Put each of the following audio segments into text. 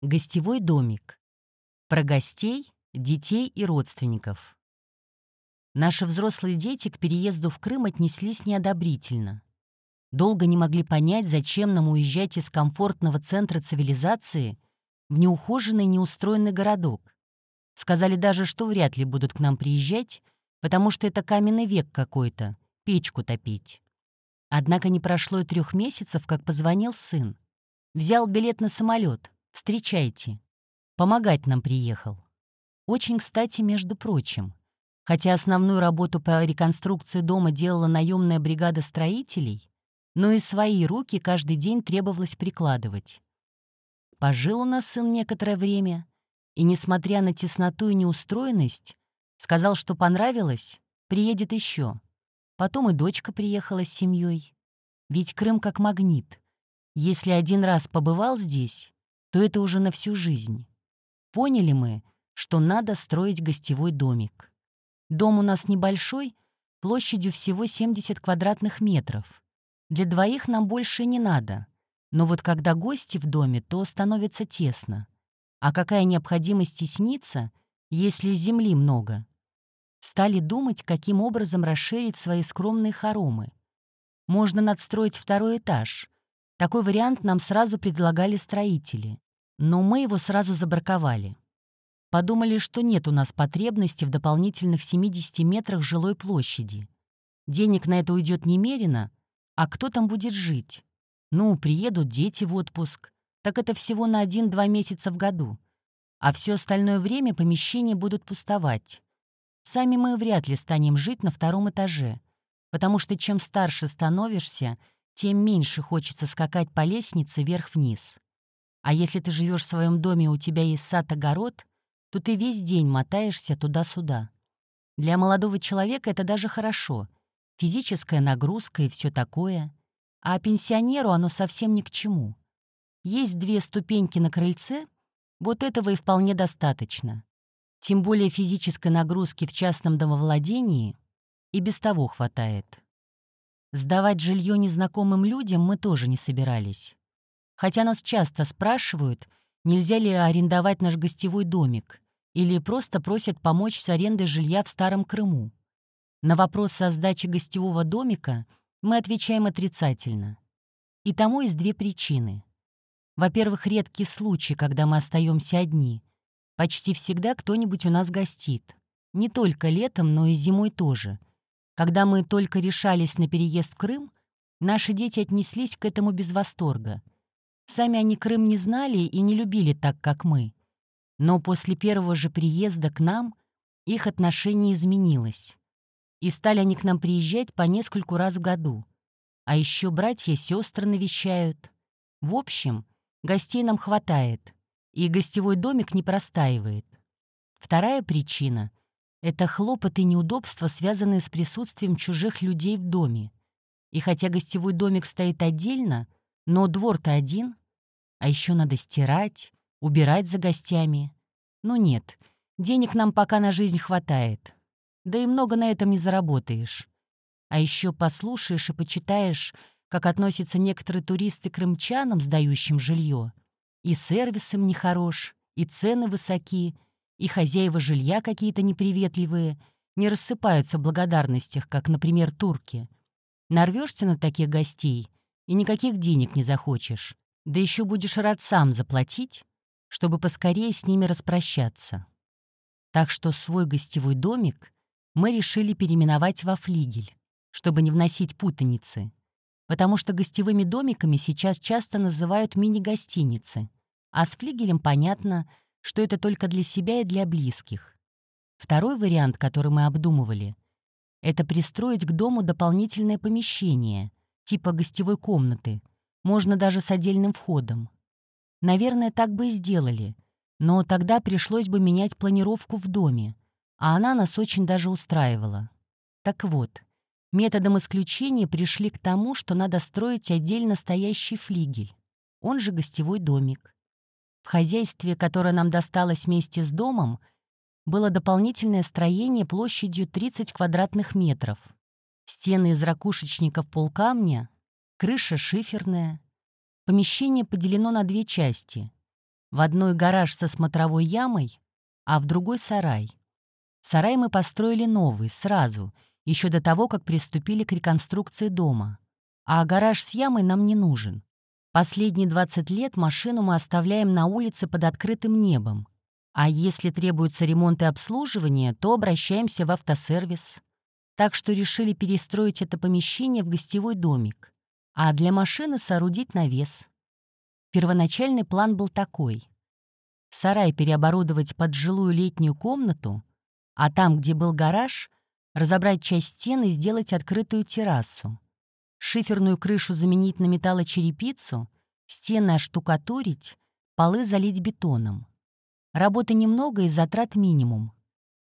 Гостевой домик. Про гостей, детей и родственников. Наши взрослые дети к переезду в Крым отнеслись неодобрительно. Долго не могли понять, зачем нам уезжать из комфортного центра цивилизации в неухоженный, неустроенный городок. Сказали даже, что вряд ли будут к нам приезжать, потому что это каменный век какой-то, печку топить. Однако не прошло и трех месяцев, как позвонил сын. Взял билет на самолет, Встречайте. Помогать нам приехал. Очень кстати, между прочим. Хотя основную работу по реконструкции дома делала наемная бригада строителей, но и свои руки каждый день требовалось прикладывать. Пожил у нас сын некоторое время, и, несмотря на тесноту и неустроенность, сказал, что понравилось, приедет еще. Потом и дочка приехала с семьей. Ведь Крым как магнит. Если один раз побывал здесь, то это уже на всю жизнь. Поняли мы, что надо строить гостевой домик. Дом у нас небольшой, площадью всего 70 квадратных метров. Для двоих нам больше не надо. Но вот когда гости в доме, то становится тесно. А какая необходимость тесниться, если земли много? Стали думать, каким образом расширить свои скромные хоромы. Можно надстроить второй этаж — такой вариант нам сразу предлагали строители, но мы его сразу забраковали. Подумали, что нет у нас потребности в дополнительных 70 метрах жилой площади. Денег на это уйдет немерено, а кто там будет жить? Ну, приедут дети в отпуск, так это всего на 1-2 месяца в году, а все остальное время помещения будут пустовать. Сами мы вряд ли станем жить на втором этаже, потому что чем старше становишься, тем меньше хочется скакать по лестнице вверх-вниз. А если ты живешь в своем доме у тебя есть сад-огород, то ты весь день мотаешься туда-сюда. Для молодого человека это даже хорошо. Физическая нагрузка и все такое. А пенсионеру оно совсем ни к чему. Есть две ступеньки на крыльце, вот этого и вполне достаточно. Тем более физической нагрузки в частном домовладении и без того хватает. Сдавать жилье незнакомым людям мы тоже не собирались. Хотя нас часто спрашивают, нельзя ли арендовать наш гостевой домик, или просто просят помочь с арендой жилья в Старом Крыму. На вопрос о сдаче гостевого домика мы отвечаем отрицательно. И тому есть две причины. Во-первых, редкий случай, когда мы остаемся одни. Почти всегда кто-нибудь у нас гостит. Не только летом, но и зимой тоже — когда мы только решались на переезд в Крым, наши дети отнеслись к этому без восторга. Сами они Крым не знали и не любили так, как мы. Но после первого же приезда к нам их отношение изменилось. И стали они к нам приезжать по нескольку раз в году. А еще братья и сестры навещают. В общем, гостей нам хватает, и гостевой домик не простаивает. Вторая причина это хлопоты и неудобства, связанные с присутствием чужих людей в доме. И хотя гостевой домик стоит отдельно, но двор-то один. А еще надо стирать, убирать за гостями. Ну нет, денег нам пока на жизнь хватает. Да и много на этом не заработаешь. А еще послушаешь и почитаешь, как относятся некоторые туристы к крымчанам, сдающим жилье. И сервис им нехорош, и цены высоки — и хозяева жилья какие-то неприветливые, не рассыпаются в благодарностях, как, например, турки. Нарвешься на таких гостей и никаких денег не захочешь. Да еще будешь рад сам заплатить, чтобы поскорее с ними распрощаться. Так что свой гостевой домик мы решили переименовать во флигель, чтобы не вносить путаницы, потому что гостевыми домиками сейчас часто называют мини-гостиницы, а с флигелем понятно — что это только для себя и для близких. Второй вариант, который мы обдумывали, это пристроить к дому дополнительное помещение, типа гостевой комнаты, можно даже с отдельным входом. Наверное, так бы и сделали, но тогда пришлось бы менять планировку в доме, а она нас очень даже устраивала. Так вот, методом исключения пришли к тому, что надо строить отдельно стоящий флигель, он же гостевой домик. В хозяйстве, которое нам досталось вместе с домом, было дополнительное строение площадью 30 квадратных метров. Стены из ракушечников полкамня, крыша шиферная. Помещение поделено на две части. В одной гараж со смотровой ямой, а в другой сарай. Сарай мы построили новый, сразу, еще до того, как приступили к реконструкции дома. А гараж с ямой нам не нужен. Последние 20 лет машину мы оставляем на улице под открытым небом. А если требуется ремонт и обслуживание, то обращаемся в автосервис. Так что решили перестроить это помещение в гостевой домик, а для машины соорудить навес. Первоначальный план был такой. Сарай переоборудовать под жилую летнюю комнату, а там, где был гараж, разобрать часть стены и сделать открытую террасу. Шиферную крышу заменить на металлочерепицу, стены оштукатурить, полы залить бетоном. Работы немного и затрат минимум.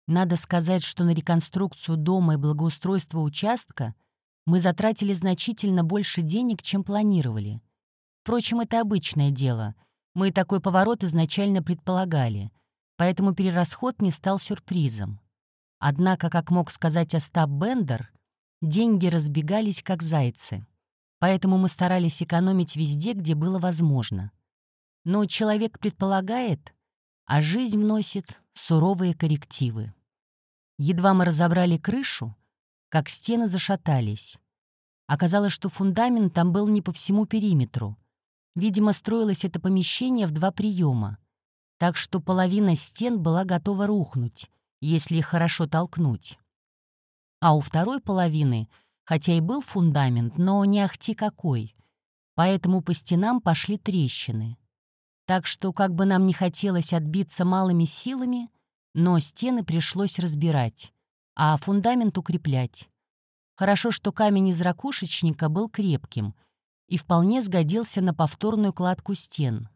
Надо сказать, что на реконструкцию дома и благоустройство участка мы затратили значительно больше денег, чем планировали. Впрочем, это обычное дело. Мы такой поворот изначально предполагали, поэтому перерасход не стал сюрпризом. Однако, как мог сказать Остап Бендер, деньги разбегались как зайцы. Поэтому мы старались экономить везде, где было возможно. Но человек предполагает, а жизнь вносит суровые коррективы. Едва мы разобрали крышу, как стены зашатались. Оказалось, что фундамент там был не по всему периметру. Видимо, строилось это помещение в два приема, так что половина стен была готова рухнуть, если их хорошо толкнуть. А у второй половины, хотя и был фундамент, но не ахти какой, поэтому по стенам пошли трещины. Так что, как бы нам не хотелось отбиться малыми силами, но стены пришлось разбирать, а фундамент укреплять. Хорошо, что камень из ракушечника был крепким и вполне сгодился на повторную кладку стен.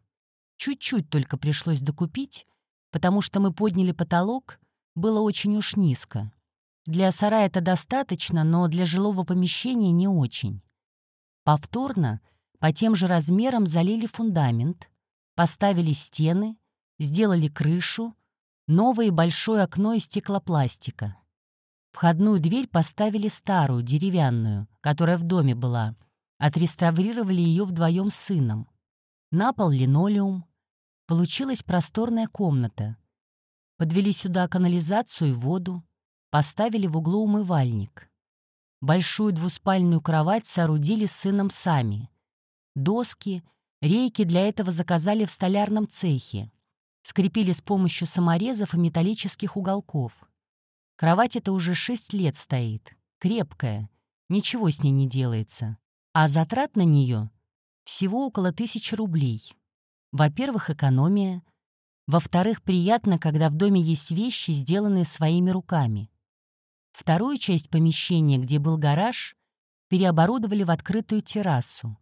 Чуть-чуть только пришлось докупить, потому что мы подняли потолок, было очень уж низко. Для сарая это достаточно, но для жилого помещения не очень. Повторно, по тем же размерам залили фундамент, Поставили стены, сделали крышу, новое большое окно из стеклопластика. Входную дверь поставили старую, деревянную, которая в доме была. Отреставрировали ее вдвоем с сыном. На пол линолеум. Получилась просторная комната. Подвели сюда канализацию и воду. Поставили в углу умывальник. Большую двуспальную кровать соорудили с сыном сами. Доски, Рейки для этого заказали в столярном цехе. Скрепили с помощью саморезов и металлических уголков. Кровать эта уже шесть лет стоит. Крепкая. Ничего с ней не делается. А затрат на нее всего около тысячи рублей. Во-первых, экономия. Во-вторых, приятно, когда в доме есть вещи, сделанные своими руками. Вторую часть помещения, где был гараж, переоборудовали в открытую террасу.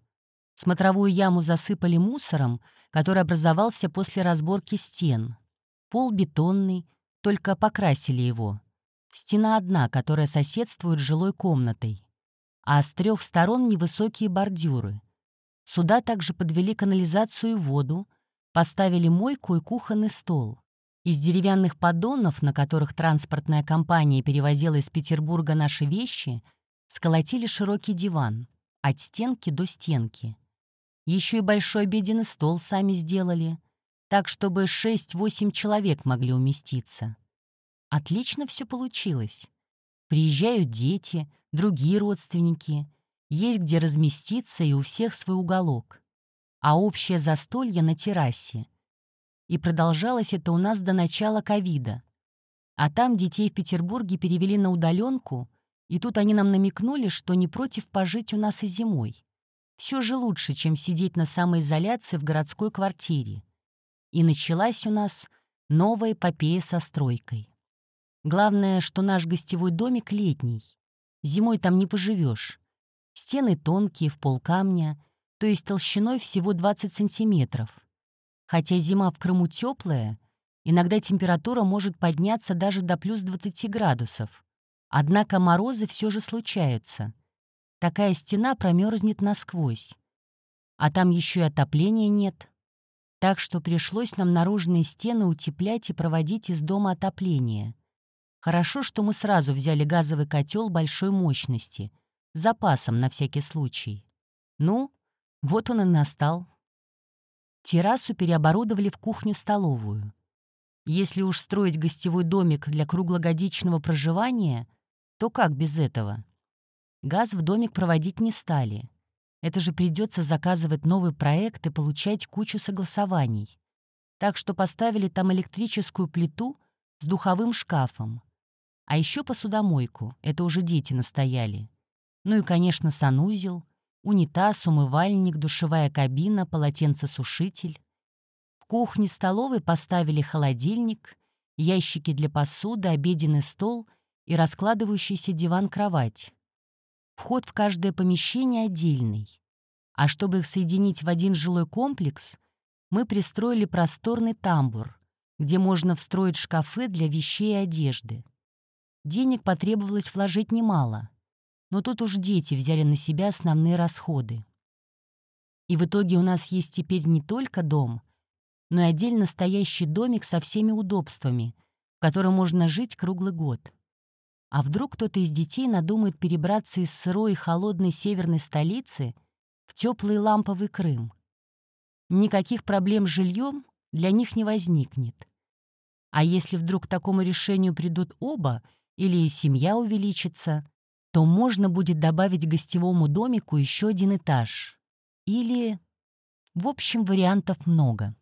Смотровую яму засыпали мусором, который образовался после разборки стен. Пол бетонный, только покрасили его. Стена одна, которая соседствует с жилой комнатой. А с трех сторон невысокие бордюры. Сюда также подвели канализацию и воду, поставили мойку и кухонный стол. Из деревянных поддонов, на которых транспортная компания перевозила из Петербурга наши вещи, сколотили широкий диван, от стенки до стенки. Еще и большой обеденный стол сами сделали, так, чтобы 6-8 человек могли уместиться. Отлично все получилось. Приезжают дети, другие родственники, есть где разместиться и у всех свой уголок. А общее застолье на террасе. И продолжалось это у нас до начала ковида. А там детей в Петербурге перевели на удаленку, и тут они нам намекнули, что не против пожить у нас и зимой. Все же лучше, чем сидеть на самоизоляции в городской квартире. И началась у нас новая эпопея со стройкой. Главное, что наш гостевой домик летний. Зимой там не поживешь. Стены тонкие, в пол камня, то есть толщиной всего 20 сантиметров. Хотя зима в Крыму теплая, иногда температура может подняться даже до плюс 20 градусов. Однако морозы все же случаются — Такая стена промерзнет насквозь. А там еще и отопления нет. Так что пришлось нам наружные стены утеплять и проводить из дома отопление. Хорошо, что мы сразу взяли газовый котел большой мощности, с запасом на всякий случай. Ну, вот он и настал. Террасу переоборудовали в кухню-столовую. Если уж строить гостевой домик для круглогодичного проживания, то как без этого? Газ в домик проводить не стали. Это же придется заказывать новый проект и получать кучу согласований. Так что поставили там электрическую плиту с духовым шкафом. А еще посудомойку, это уже дети настояли. Ну и, конечно, санузел, унитаз, умывальник, душевая кабина, полотенцесушитель. В кухне-столовой поставили холодильник, ящики для посуды, обеденный стол и раскладывающийся диван-кровать. Вход в каждое помещение отдельный. А чтобы их соединить в один жилой комплекс, мы пристроили просторный тамбур, где можно встроить шкафы для вещей и одежды. Денег потребовалось вложить немало — но тут уж дети взяли на себя основные расходы. И в итоге у нас есть теперь не только дом, но и отдельно стоящий домик со всеми удобствами, в котором можно жить круглый год. А вдруг кто-то из детей надумает перебраться из сырой и холодной северной столицы в теплый ламповый Крым? Никаких проблем с жильем для них не возникнет. А если вдруг к такому решению придут оба или семья увеличится, то можно будет добавить гостевому домику еще один этаж. Или... В общем, вариантов много.